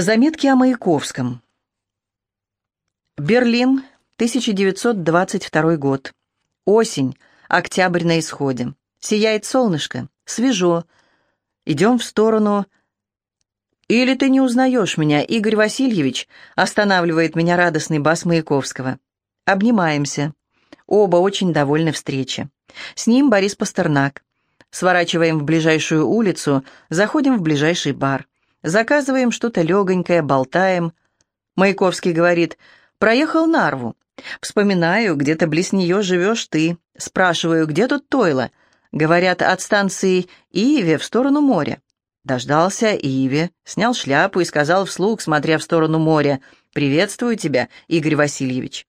Заметки о Маяковском. Берлин, 1922 год. Осень, октябрь на исходе. Сияет солнышко, свежо. Идем в сторону... «Или ты не узнаешь меня, Игорь Васильевич?» останавливает меня радостный бас Маяковского. Обнимаемся. Оба очень довольны встрече. С ним Борис Пастернак. Сворачиваем в ближайшую улицу, заходим в ближайший бар. Заказываем что-то легонькое, болтаем. Маяковский говорит, проехал Нарву. Вспоминаю, где-то близ нее живешь ты. Спрашиваю, где тут Тойло? Говорят, от станции Иве в сторону моря. Дождался Иве, снял шляпу и сказал вслух, смотря в сторону моря, «Приветствую тебя, Игорь Васильевич».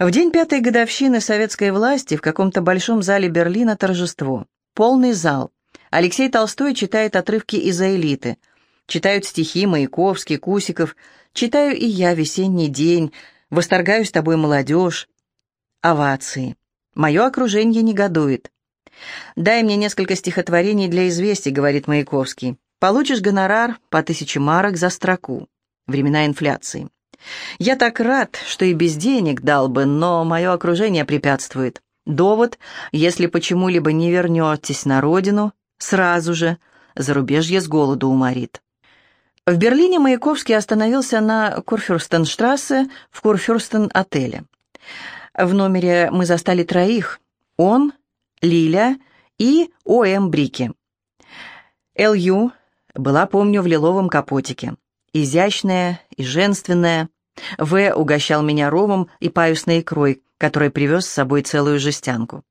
В день пятой годовщины советской власти в каком-то большом зале Берлина торжество. Полный зал. Алексей Толстой читает отрывки из «Элиты». Читают стихи Маяковский, Кусиков. Читаю и я «Весенний день», «Восторгаюсь тобой, молодежь». Овации. Мое окружение негодует. «Дай мне несколько стихотворений для известий», — говорит Маяковский. «Получишь гонорар по тысяче марок за строку. Времена инфляции. Я так рад, что и без денег дал бы, но мое окружение препятствует. Довод, если почему-либо не вернетесь на родину, сразу же зарубежье с голоду уморит. В Берлине Маяковский остановился на Курфюрстенштрассе в Курфюрстен-отеле. В номере мы застали троих. Он, Лиля и О.М. Брики. Л.Ю. была, помню, в лиловом капотике. Изящная и женственная. В. угощал меня ромом и паюсной икрой, который привез с собой целую жестянку.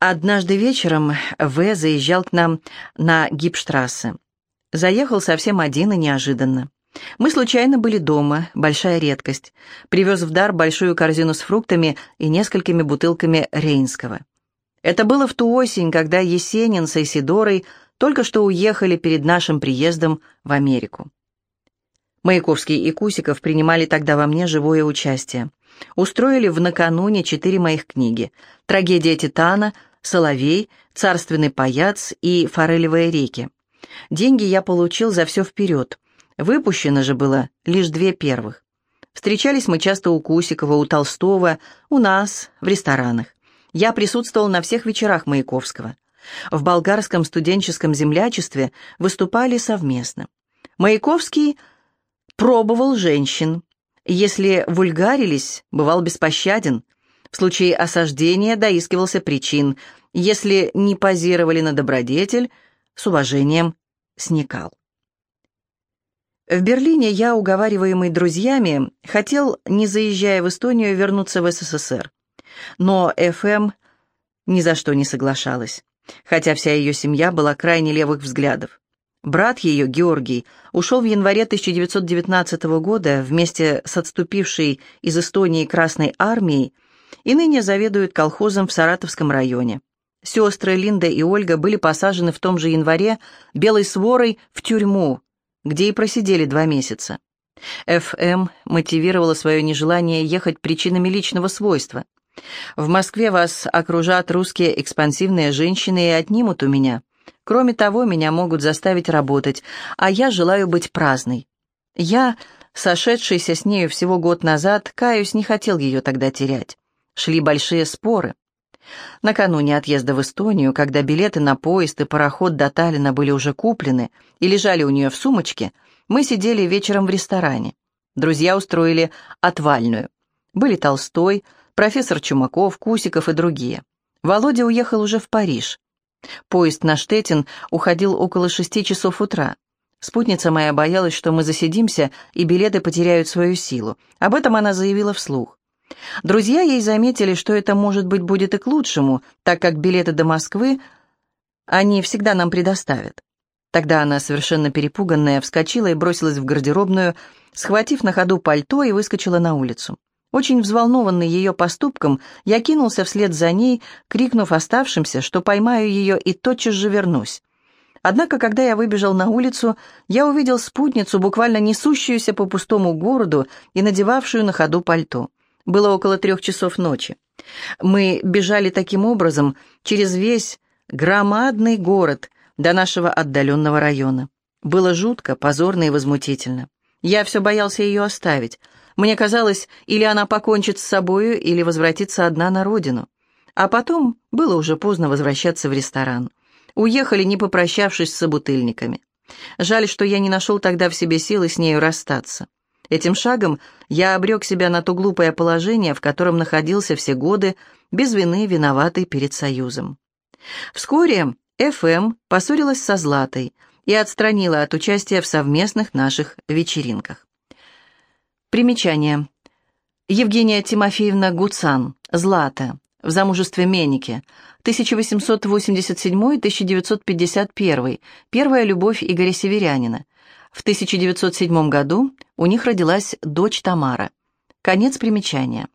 Однажды вечером В. заезжал к нам на Гипштрассе. Заехал совсем один и неожиданно. Мы случайно были дома, большая редкость. Привез в дар большую корзину с фруктами и несколькими бутылками рейнского. Это было в ту осень, когда Есенин с Айсидорой только что уехали перед нашим приездом в Америку. Маяковский и Кусиков принимали тогда во мне живое участие. Устроили в накануне четыре моих книги «Трагедия Титана», «Соловей», «Царственный паяц» и «Форелевые реки». Деньги я получил за все вперед. Выпущено же было лишь две первых. Встречались мы часто у Кусикова, у Толстого, у нас, в ресторанах. Я присутствовал на всех вечерах Маяковского. В болгарском студенческом землячестве выступали совместно. Маяковский пробовал женщин. Если вульгарились, бывал беспощаден. В случае осаждения доискивался причин. Если не позировали на добродетель, с уважением сникал. В Берлине я, уговариваемый друзьями, хотел, не заезжая в Эстонию, вернуться в СССР. Но ФМ ни за что не соглашалась, хотя вся ее семья была крайне левых взглядов. Брат ее, Георгий, ушел в январе 1919 года вместе с отступившей из Эстонии Красной армией и ныне заведует колхозом в Саратовском районе. Сестры Линда и Ольга были посажены в том же январе белой сворой в тюрьму, где и просидели два месяца. ФМ мотивировала свое нежелание ехать причинами личного свойства. «В Москве вас окружат русские экспансивные женщины и отнимут у меня. Кроме того, меня могут заставить работать, а я желаю быть праздной. Я, сошедшийся с нею всего год назад, каюсь, не хотел ее тогда терять. Шли большие споры. Накануне отъезда в Эстонию, когда билеты на поезд и пароход до Таллина были уже куплены и лежали у нее в сумочке, мы сидели вечером в ресторане. Друзья устроили отвальную. Были Толстой, профессор Чумаков, Кусиков и другие. Володя уехал уже в Париж. Поезд на Штетин уходил около шести часов утра. Спутница моя боялась, что мы засидимся, и билеты потеряют свою силу. Об этом она заявила вслух. Друзья ей заметили, что это, может быть, будет и к лучшему, так как билеты до Москвы они всегда нам предоставят. Тогда она, совершенно перепуганная, вскочила и бросилась в гардеробную, схватив на ходу пальто и выскочила на улицу. Очень взволнованный ее поступком, я кинулся вслед за ней, крикнув оставшимся, что поймаю ее и тотчас же вернусь. Однако, когда я выбежал на улицу, я увидел спутницу, буквально несущуюся по пустому городу и надевавшую на ходу пальто. Было около трех часов ночи. Мы бежали таким образом через весь громадный город до нашего отдаленного района. Было жутко, позорно и возмутительно. Я все боялся ее оставить. Мне казалось, или она покончит с собою, или возвратится одна на родину. А потом было уже поздно возвращаться в ресторан. Уехали, не попрощавшись с собутыльниками. Жаль, что я не нашел тогда в себе силы с нею расстаться. Этим шагом я обрек себя на то глупое положение, в котором находился все годы, без вины виноватый перед Союзом. Вскоре ФМ поссорилась со Златой и отстранила от участия в совместных наших вечеринках. Примечание. Евгения Тимофеевна Гуцан, Злата, в замужестве Меники, 1887-1951, первая любовь Игоря Северянина. В 1907 году у них родилась дочь Тамара. Конец примечания.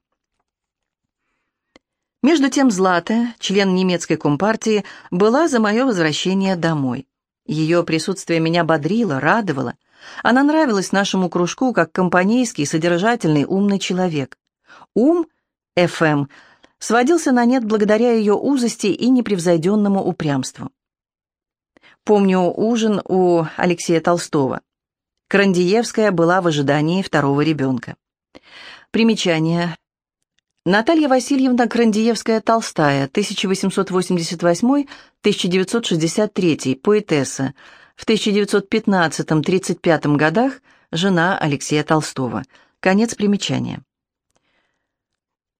Между тем Злата, член немецкой компартии, была за мое возвращение домой. Ее присутствие меня бодрило, радовало. Она нравилась нашему кружку как компанейский, содержательный, умный человек. Ум, ФМ, сводился на нет благодаря ее узости и непревзойденному упрямству. Помню ужин у Алексея Толстого. Крандиевская была в ожидании второго ребенка. Примечание. Наталья Васильевна Крандиевская-Толстая, 1888-1963, поэтесса, в 1915-35 годах жена Алексея Толстого. Конец примечания.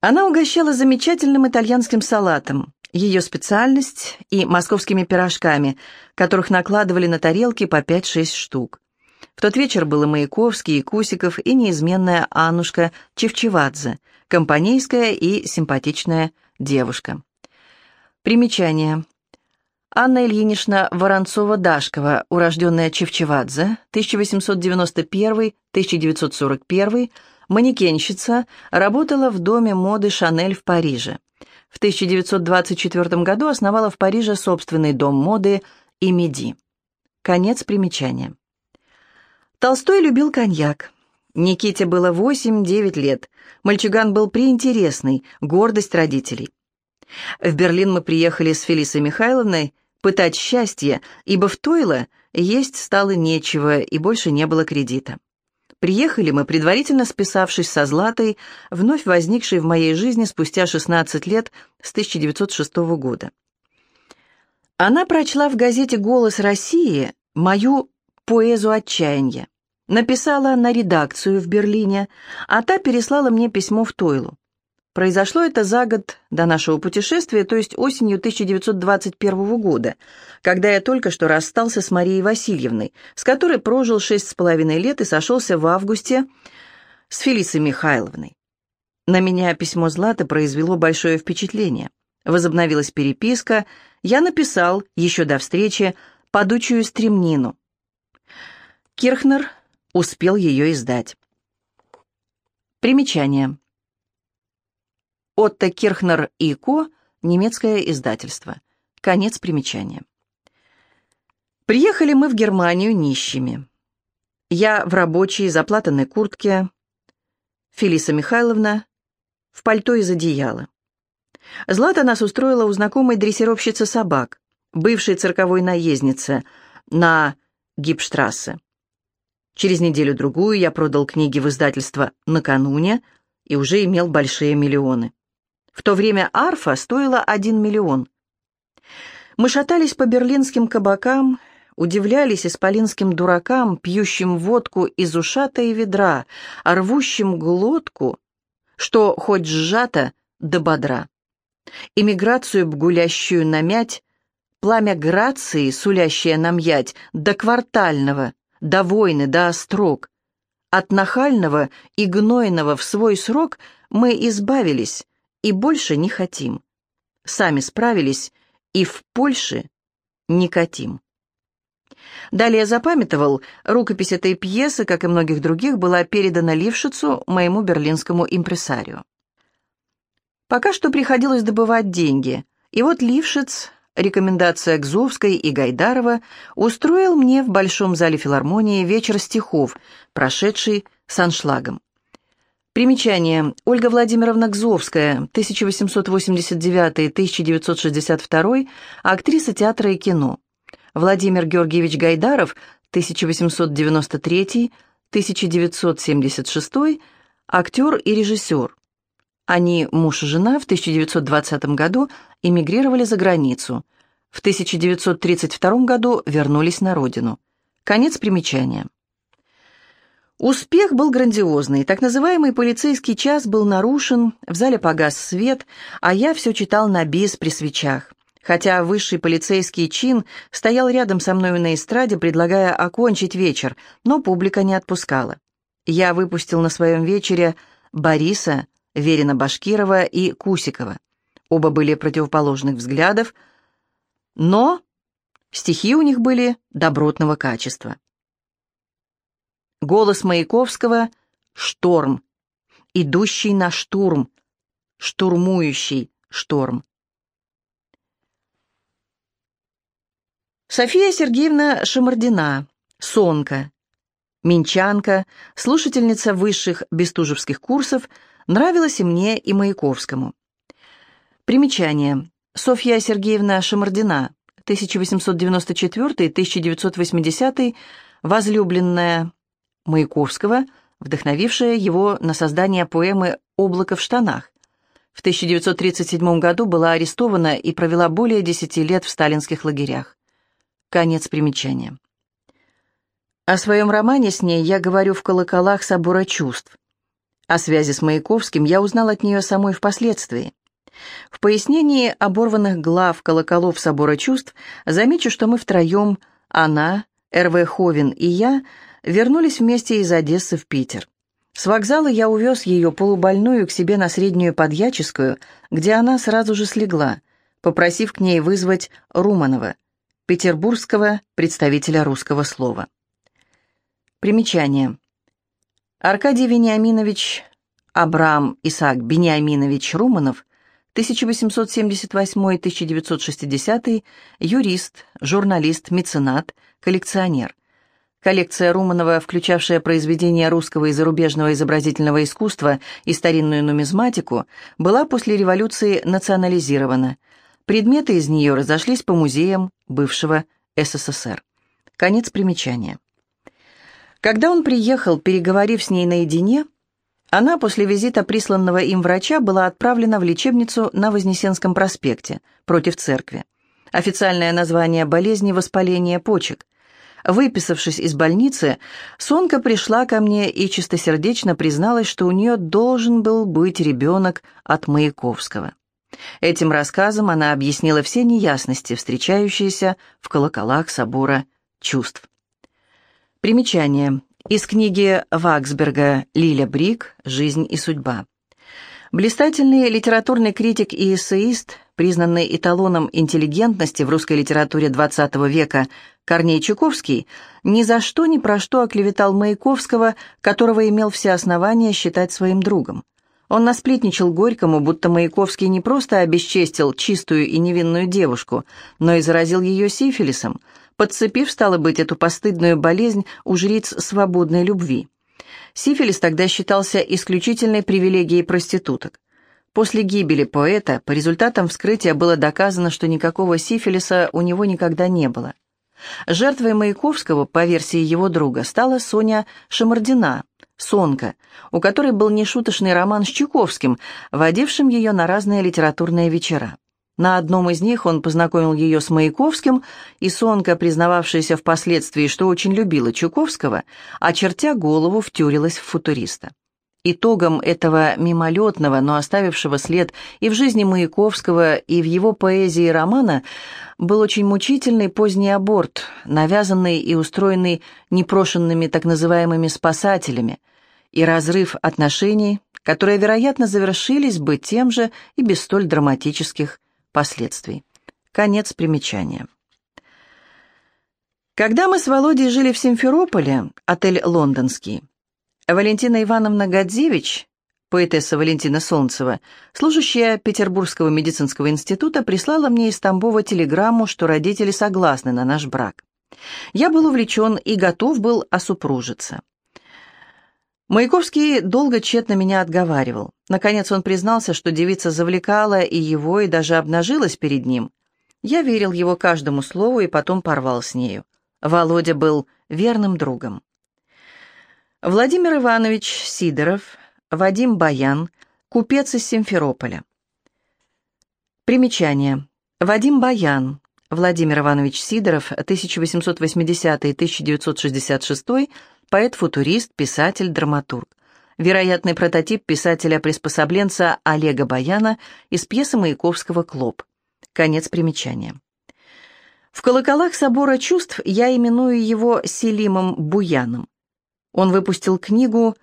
Она угощала замечательным итальянским салатом, ее специальность и московскими пирожками, которых накладывали на тарелки по 5-6 штук. В тот вечер было Маяковский Кусиков и неизменная Аннушка Чевчевадзе, компанейская и симпатичная девушка. Примечание. Анна Ильинична Воронцова-Дашкова, урожденная Чевчевадзе, 1891-1941, манекенщица, работала в доме моды «Шанель» в Париже. В 1924 году основала в Париже собственный дом моды «Имиди». Конец примечания. Толстой любил коньяк. Никите было 8-9 лет. Мальчуган был приинтересный, гордость родителей. В Берлин мы приехали с Фелисой Михайловной пытать счастье, ибо в Тойло есть стало нечего и больше не было кредита. Приехали мы, предварительно списавшись со Златой, вновь возникшей в моей жизни спустя 16 лет с 1906 года. Она прочла в газете «Голос России» мою поэзу отчаяния, написала на редакцию в Берлине, а та переслала мне письмо в Тойлу. Произошло это за год до нашего путешествия, то есть осенью 1921 года, когда я только что расстался с Марией Васильевной, с которой прожил шесть с половиной лет и сошелся в августе с Фелисой Михайловной. На меня письмо Златы произвело большое впечатление. Возобновилась переписка, я написал, еще до встречи, подучую стремнину. Кирхнер успел ее издать. Примечание. Отто Кирхнер и Ко, немецкое издательство. Конец примечания. Приехали мы в Германию нищими. Я в рабочей заплатанной куртке, Фелиса Михайловна в пальто из одеяла. Злата нас устроила у знакомой дрессировщицы собак, бывшей цирковой наездницы на Гипштрассе. Через неделю-другую я продал книги в издательство «Накануне» и уже имел большие миллионы. В то время арфа стоила один миллион. Мы шатались по берлинским кабакам, удивлялись исполинским дуракам, пьющим водку из ушата и ведра, рвущим глотку, что хоть сжато до бодра. Иммиграцию б гулящую намять, пламя грации, сулящее нам ять, до квартального, до войны, до острог. От нахального и гнойного в свой срок мы избавились, и больше не хотим. Сами справились и в Польше не катим. Далее запамятовал, рукопись этой пьесы, как и многих других, была передана Лившицу, моему берлинскому импресарию. Пока что приходилось добывать деньги, и вот Лившиц, рекомендация Гзовской и Гайдарова, устроил мне в Большом зале филармонии вечер стихов, прошедший с аншлагом. Примечание. Ольга Владимировна Гзовская, 1889-1962, актриса театра и кино. Владимир Георгиевич Гайдаров, 1893-1976, актер и режиссер. Они, муж и жена, в 1920 году эмигрировали за границу. В 1932 году вернулись на родину. Конец примечания. Успех был грандиозный. Так называемый полицейский час был нарушен, в зале погас свет, а я все читал на бис при свечах. Хотя высший полицейский чин стоял рядом со мной на эстраде, предлагая окончить вечер, но публика не отпускала. Я выпустил на своем вечере Бориса, Верина Башкирова и Кусикова. Оба были противоположных взглядов, но стихи у них были добротного качества. Голос Маяковского — шторм, идущий на штурм, штурмующий шторм. София Сергеевна Шамардина, сонка, минчанка, слушательница высших бестужевских курсов, нравилась и мне, и Маяковскому. Примечание. Софья Сергеевна Шамардина, 1894-1980, возлюбленная Маяковского, вдохновившая его на создание поэмы «Облако в штанах». В 1937 году была арестована и провела более 10 лет в сталинских лагерях. Конец примечания. О своем романе с ней я говорю в «Колоколах собора чувств». О связи с Маяковским я узнал от нее самой впоследствии. В пояснении оборванных глав «Колоколов собора чувств» замечу, что мы втроем, она, Р.В. Ховин и я, вернулись вместе из Одессы в Питер. С вокзала я увез ее полубольную к себе на Среднюю Подьяческую, где она сразу же слегла, попросив к ней вызвать Руманова, петербургского представителя русского слова. Примечание. Аркадий Вениаминович Абрам Исаак Бениаминович Руманов, 1878-1960, юрист, журналист, меценат, коллекционер. Коллекция Руманова, включавшая произведения русского и зарубежного изобразительного искусства и старинную нумизматику, была после революции национализирована. Предметы из нее разошлись по музеям бывшего СССР. Конец примечания. Когда он приехал, переговорив с ней наедине, она после визита присланного им врача была отправлена в лечебницу на Вознесенском проспекте, против церкви. Официальное название болезни – воспаление почек. Выписавшись из больницы, Сонка пришла ко мне и чистосердечно призналась, что у нее должен был быть ребенок от Маяковского. Этим рассказом она объяснила все неясности, встречающиеся в колоколах собора чувств. Примечание. Из книги Ваксберга «Лиля Брик. Жизнь и судьба». Блистательный литературный критик и эссеист, признанный эталоном интеллигентности в русской литературе XX века Корней Чуковский, ни за что ни про что оклеветал Маяковского, которого имел все основания считать своим другом. Он насплетничал Горькому, будто Маяковский не просто обесчестил чистую и невинную девушку, но и заразил ее сифилисом, подцепив, стало быть, эту постыдную болезнь у жриц свободной любви. Сифилис тогда считался исключительной привилегией проституток. После гибели поэта по результатам вскрытия было доказано, что никакого сифилиса у него никогда не было. Жертвой Маяковского, по версии его друга, стала Соня Шамардина, Сонка, у которой был нешуточный роман с Чуковским, водившим ее на разные литературные вечера. На одном из них он познакомил ее с Маяковским, и Сонка, признававшаяся впоследствии, что очень любила Чуковского, очертя голову, втюрилась в футуриста. Итогом этого мимолетного, но оставившего след и в жизни Маяковского, и в его поэзии романа был очень мучительный поздний аборт, навязанный и устроенный непрошенными так называемыми «спасателями», и разрыв отношений, которые, вероятно, завершились бы тем же и без столь драматических последствий. Конец примечания. Когда мы с Володей жили в Симферополе, отель «Лондонский», Валентина Ивановна Гадзевич, поэтесса Валентина Солнцева, служащая Петербургского медицинского института, прислала мне из Тамбова телеграмму, что родители согласны на наш брак. Я был увлечен и готов был осупружиться. Маяковский долго тщетно меня отговаривал. Наконец он признался, что девица завлекала и его, и даже обнажилась перед ним. Я верил его каждому слову и потом порвал с нею. Володя был верным другом. Владимир Иванович Сидоров, Вадим Баян, купец из Симферополя. Примечание. Вадим Баян, Владимир Иванович Сидоров, 1880-1966, поэт-футурист, писатель, драматург. Вероятный прототип писателя-приспособленца Олега Баяна из пьесы Маяковского «Клоп». Конец примечания. В колоколах собора чувств я именую его Селимом Буяном. Он выпустил книгу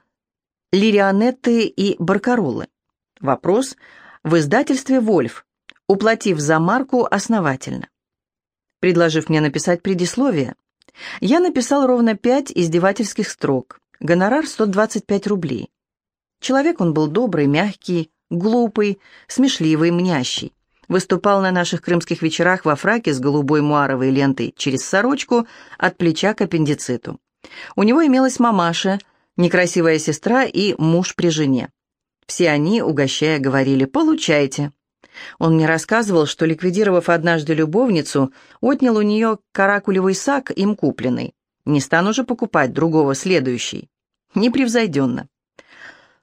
«Лирионетты и баркаролы». Вопрос в издательстве «Вольф», уплатив за марку основательно. Предложив мне написать предисловие, я написал ровно пять издевательских строк, гонорар 125 рублей. Человек он был добрый, мягкий, глупый, смешливый, мнящий. Выступал на наших крымских вечерах во фраке с голубой муаровой лентой через сорочку от плеча к аппендициту. У него имелась мамаша, некрасивая сестра и муж при жене. Все они, угощая, говорили «получайте». Он мне рассказывал, что, ликвидировав однажды любовницу, отнял у нее каракулевый сак, им купленный. Не стану же покупать другого следующий. Непревзойденно.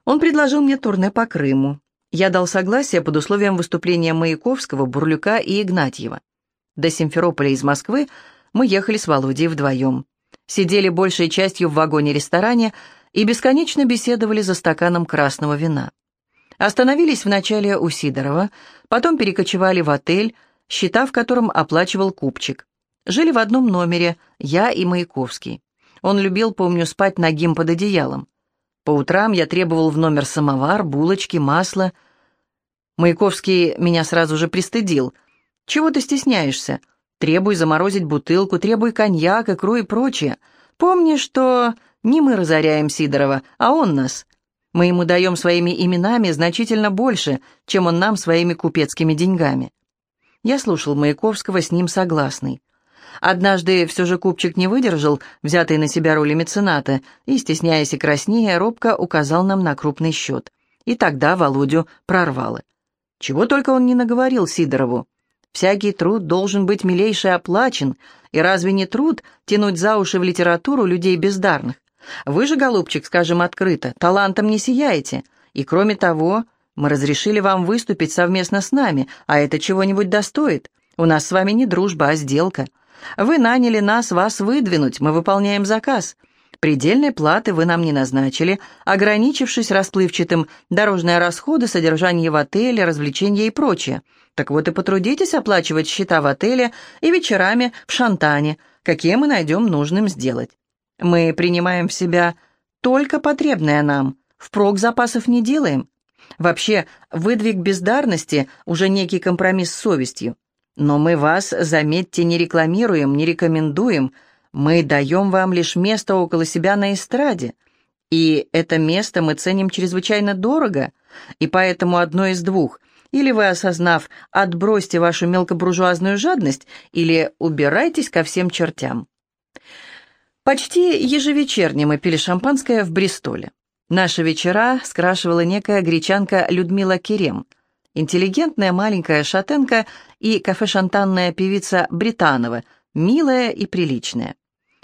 Он предложил мне турне по Крыму. Я дал согласие под условием выступления Маяковского, Бурлюка и Игнатьева. До Симферополя из Москвы мы ехали с Володей вдвоем сидели большей частью в вагоне-ресторане и бесконечно беседовали за стаканом красного вина. Остановились вначале у Сидорова, потом перекочевали в отель, счета в котором оплачивал купчик. Жили в одном номере, я и Маяковский. Он любил, помню, спать нагим под одеялом. По утрам я требовал в номер самовар, булочки, масло. Маяковский меня сразу же пристыдил. «Чего ты стесняешься? Требуй заморозить бутылку, требуй коньяк, икру и прочее. Помни, что не мы разоряем Сидорова, а он нас. Мы ему даем своими именами значительно больше, чем он нам своими купецкими деньгами. Я слушал Маяковского, с ним согласный. Однажды все же купчик не выдержал, взятый на себя роли мецената, и, стесняясь и краснея, робко указал нам на крупный счет. И тогда Володю прорвало. Чего только он не наговорил Сидорову. Всякий труд должен быть милейше оплачен, и разве не труд тянуть за уши в литературу людей бездарных? Вы же, голубчик, скажем открыто, талантом не сияете, и кроме того, мы разрешили вам выступить совместно с нами, а это чего-нибудь достоит. У нас с вами не дружба, а сделка. Вы наняли нас вас выдвинуть, мы выполняем заказ. Предельной платы вы нам не назначили, ограничившись расплывчатым дорожные расходы, содержание в отеле, развлечения и прочее. Так вот и потрудитесь оплачивать счета в отеле и вечерами в Шантане, какие мы найдем нужным сделать. Мы принимаем в себя только потребное нам, впрок запасов не делаем. Вообще, выдвиг бездарности уже некий компромисс с совестью. Но мы вас, заметьте, не рекламируем, не рекомендуем, мы даем вам лишь место около себя на эстраде. И это место мы ценим чрезвычайно дорого, и поэтому одно из двух – или вы, осознав, отбросьте вашу мелкобуржуазную жадность, или убирайтесь ко всем чертям. Почти ежевечерне мы пили шампанское в Бристоле. Наши вечера скрашивала некая гречанка Людмила Керем, интеллигентная маленькая шатенка и кафе-шантанная певица Британова, милая и приличная.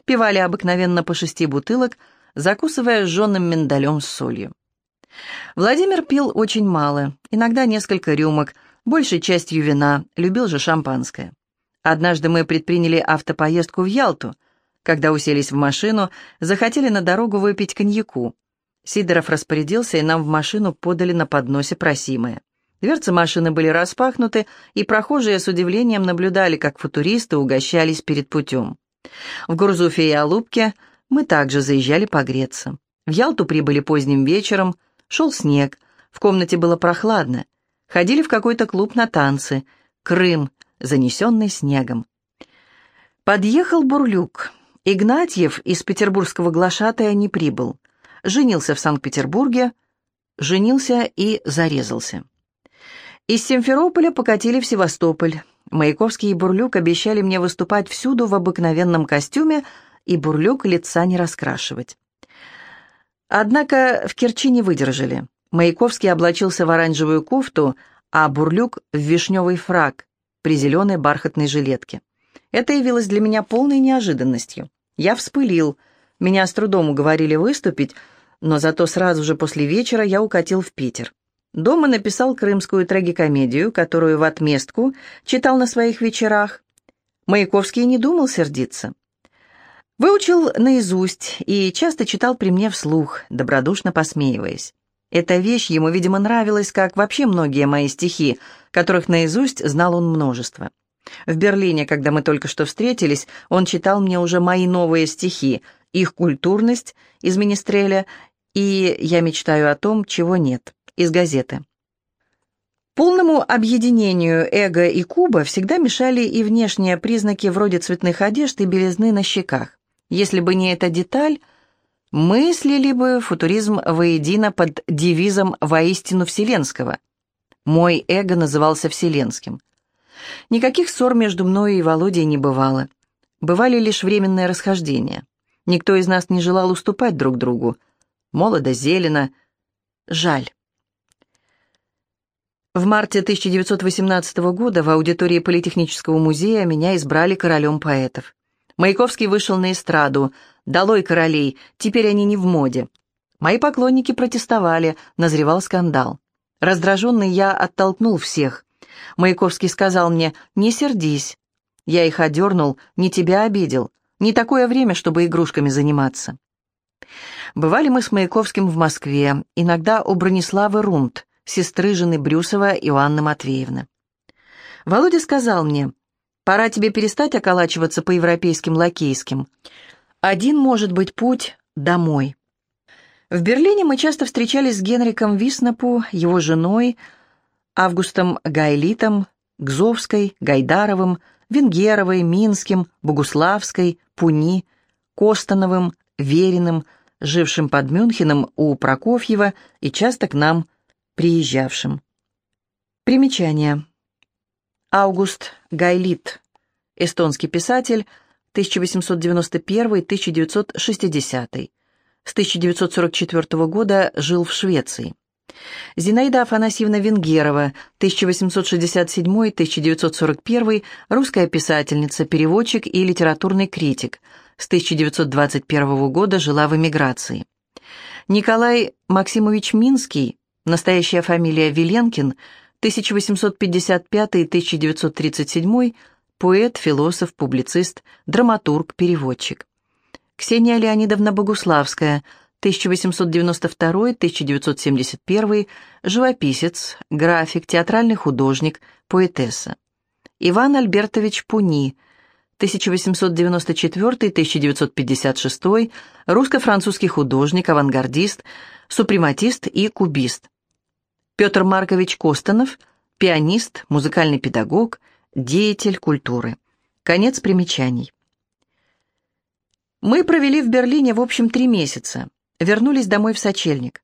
Пивали обыкновенно по шести бутылок, закусывая сжженным миндалем с солью. Владимир пил очень мало, иногда несколько рюмок, большей частью вина, любил же шампанское. Однажды мы предприняли автопоездку в Ялту. Когда уселись в машину, захотели на дорогу выпить коньяку. Сидоров распорядился, и нам в машину подали на подносе просимое. Дверцы машины были распахнуты, и прохожие с удивлением наблюдали, как футуристы угощались перед путем. В Гурзуфе и Алубке мы также заезжали погреться. В Ялту прибыли поздним вечером – Шел снег, в комнате было прохладно. Ходили в какой-то клуб на танцы. Крым, занесенный снегом. Подъехал Бурлюк. Игнатьев из петербургского глашатая не прибыл. Женился в Санкт-Петербурге, женился и зарезался. Из Симферополя покатили в Севастополь. Маяковский и Бурлюк обещали мне выступать всюду в обыкновенном костюме, и Бурлюк лица не раскрашивать. Однако в Керчи не выдержали. Маяковский облачился в оранжевую кофту, а Бурлюк — в вишневый фраг при зеленой бархатной жилетке. Это явилось для меня полной неожиданностью. Я вспылил. Меня с трудом уговорили выступить, но зато сразу же после вечера я укатил в Питер. Дома написал крымскую трагикомедию, которую в отместку читал на своих вечерах. Маяковский не думал сердиться. Выучил наизусть и часто читал при мне вслух, добродушно посмеиваясь. Эта вещь ему, видимо, нравилась, как вообще многие мои стихи, которых наизусть знал он множество. В Берлине, когда мы только что встретились, он читал мне уже мои новые стихи, их культурность из Министреля и «Я мечтаю о том, чего нет» из газеты. Полному объединению эго и куба всегда мешали и внешние признаки вроде цветных одежд и белизны на щеках. Если бы не эта деталь, мыслили бы футуризм воедино под девизом «воистину вселенского». Мой эго назывался вселенским. Никаких ссор между мной и Володей не бывало. Бывали лишь временные расхождения. Никто из нас не желал уступать друг другу. Молодо, зелено. Жаль. В марте 1918 года в аудитории Политехнического музея меня избрали королем поэтов. Маяковский вышел на эстраду. «Долой королей, теперь они не в моде». Мои поклонники протестовали, назревал скандал. Раздраженный я оттолкнул всех. Маяковский сказал мне «Не сердись». Я их одернул, не тебя обидел. Не такое время, чтобы игрушками заниматься. Бывали мы с Маяковским в Москве, иногда у Брониславы Рунт сестры жены Брюсова Иоанны Матвеевны. Володя сказал мне, «Пора тебе перестать околачиваться по европейским лакейским. Один может быть путь домой». В Берлине мы часто встречались с Генриком Виснапу, его женой, Августом Гайлитом, Гзовской, Гайдаровым, Венгеровой, Минским, Богуславской, Пуни, Костановым, Вериным, жившим под Мюнхеном у Прокофьева и часто к нам приезжавшим. Примечание. Аугуст Гайлит, эстонский писатель, 1891-1960. С 1944 года жил в Швеции. Зинаида Афанасьевна Венгерова, 1867-1941, русская писательница, переводчик и литературный критик. С 1921 года жила в эмиграции. Николай Максимович Минский, Настоящая фамилия Виленкин, 1855-1937, поэт, философ, публицист, драматург, переводчик. Ксения Леонидовна Богуславская, 1892-1971, живописец, график, театральный художник, поэтесса. Иван Альбертович Пуни, 1894-1956, русско-французский художник, авангардист, супрематист и кубист. Петр Маркович Костанов, пианист, музыкальный педагог, деятель культуры. Конец примечаний. Мы провели в Берлине в общем три месяца. Вернулись домой в сочельник.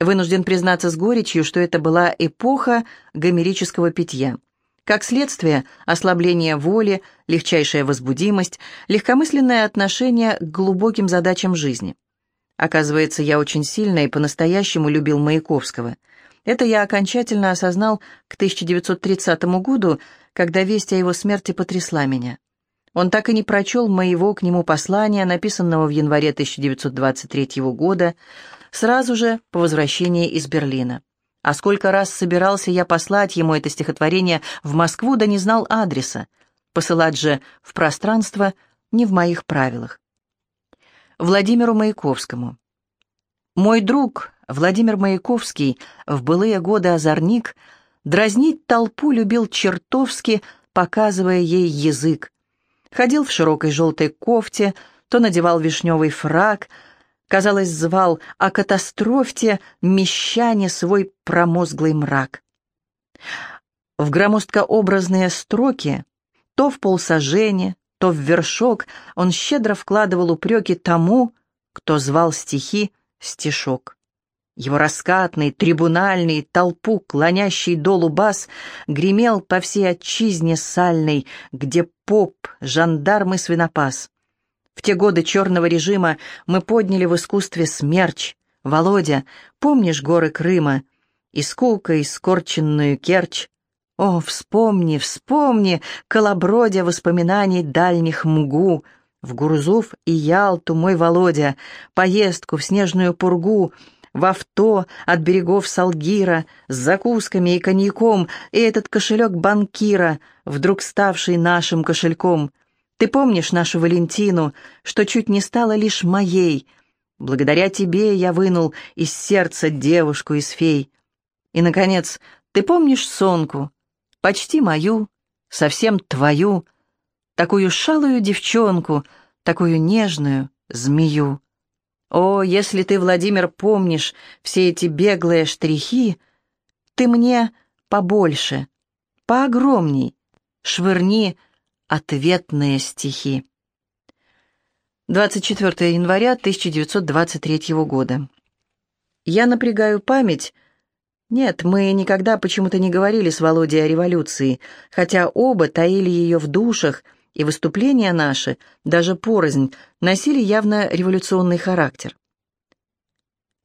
Вынужден признаться с горечью, что это была эпоха гомерического питья. Как следствие, ослабление воли, легчайшая возбудимость, легкомысленное отношение к глубоким задачам жизни. Оказывается, я очень сильно и по-настоящему любил Маяковского. Это я окончательно осознал к 1930 году, когда весть о его смерти потрясла меня. Он так и не прочел моего к нему послания, написанного в январе 1923 года, сразу же по возвращении из Берлина. А сколько раз собирался я послать ему это стихотворение в Москву, да не знал адреса. Посылать же в пространство не в моих правилах. Владимиру Маяковскому. Мой друг Владимир Маяковский, в былые годы озорник, дразнить толпу любил чертовски, показывая ей язык. Ходил в широкой желтой кофте, то надевал вишневый фраг, казалось, звал о катастрофе мещане свой промозглый мрак. В громоздкообразные строки, то в полсажене, то в вершок он щедро вкладывал упреки тому, кто звал стихи стишок. Его раскатный, трибунальный, толпу, клонящий долу бас, гремел по всей отчизне сальной, где поп, жандарм и свинопас. В те годы черного режима мы подняли в искусстве смерч. Володя, помнишь горы Крыма? И скука, и скорченную Керчь? О, вспомни, вспомни, колобродя воспоминаний дальних мгу, В Гурзуф и Ялту, мой Володя, поездку в снежную пургу, в авто от берегов Салгира с закусками и коньяком, и этот кошелек банкира, вдруг ставший нашим кошельком. Ты помнишь нашу Валентину, что чуть не стала лишь моей? Благодаря тебе я вынул из сердца девушку из фей. И, наконец, ты помнишь Сонку, почти мою, совсем твою, такую шалую девчонку, такую нежную змею. О, если ты, Владимир, помнишь все эти беглые штрихи, ты мне побольше, поогромней, швырни ответные стихи. 24 января 1923 года. Я напрягаю память. Нет, мы никогда почему-то не говорили с Володей о революции, хотя оба таили ее в душах – и выступления наши, даже порознь, носили явно революционный характер.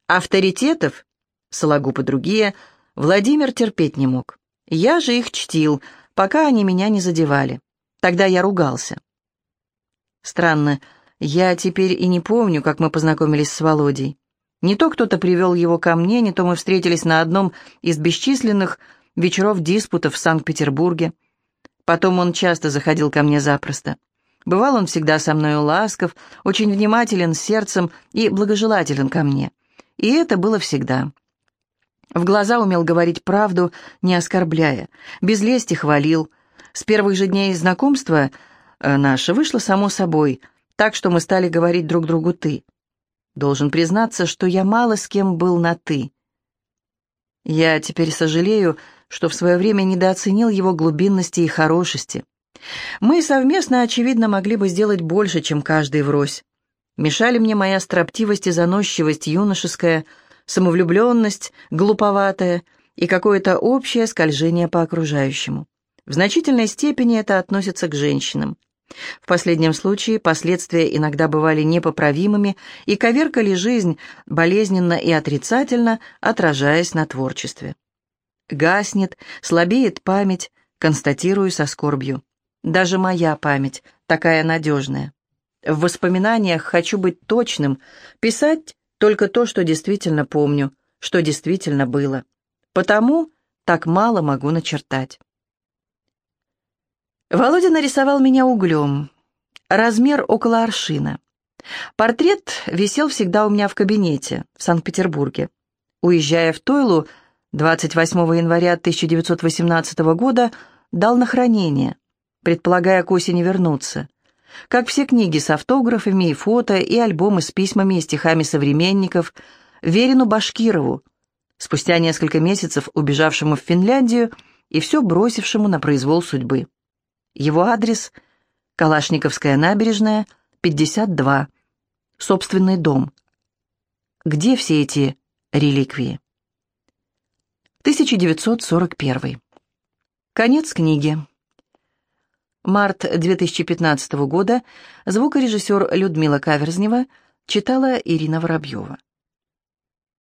Авторитетов, Сологуб и другие, Владимир терпеть не мог. Я же их чтил, пока они меня не задевали. Тогда я ругался. Странно, я теперь и не помню, как мы познакомились с Володей. Не то кто-то привел его ко мне, не то мы встретились на одном из бесчисленных вечеров диспутов в Санкт-Петербурге. Потом он часто заходил ко мне запросто. Бывал он всегда со мною ласков, очень внимателен сердцем и благожелателен ко мне. И это было всегда. В глаза умел говорить правду, не оскорбляя, без лести хвалил. С первых же дней знакомства э, наше вышло само собой, так что мы стали говорить друг другу «ты». Должен признаться, что я мало с кем был на «ты». Я теперь сожалею, что в свое время недооценил его глубинности и хорошести. Мы совместно, очевидно, могли бы сделать больше, чем каждый врозь. Мешали мне моя строптивость и заносчивость юношеская, самовлюбленность, глуповатая и какое-то общее скольжение по окружающему. В значительной степени это относится к женщинам. В последнем случае последствия иногда бывали непоправимыми и коверкали жизнь болезненно и отрицательно, отражаясь на творчестве. Гаснет, слабеет память, констатирую со скорбью. Даже моя память такая надежная. В воспоминаниях хочу быть точным, писать только то, что действительно помню, что действительно было. Потому так мало могу начертать. Володя нарисовал меня углем. Размер около аршина. Портрет висел всегда у меня в кабинете в Санкт-Петербурге. Уезжая в Тойлу, 28 января 1918 года дал на хранение, предполагая к осени вернуться. Как все книги с автографами и фото, и альбомы с письмами и стихами современников, Верину Башкирову, спустя несколько месяцев убежавшему в Финляндию и все бросившему на произвол судьбы. Его адрес – Калашниковская набережная, 52, собственный дом. Где все эти реликвии? 1941. Конец книги. Март 2015 года. Звукорежиссер Людмила Каверзнева читала Ирина Воробьева.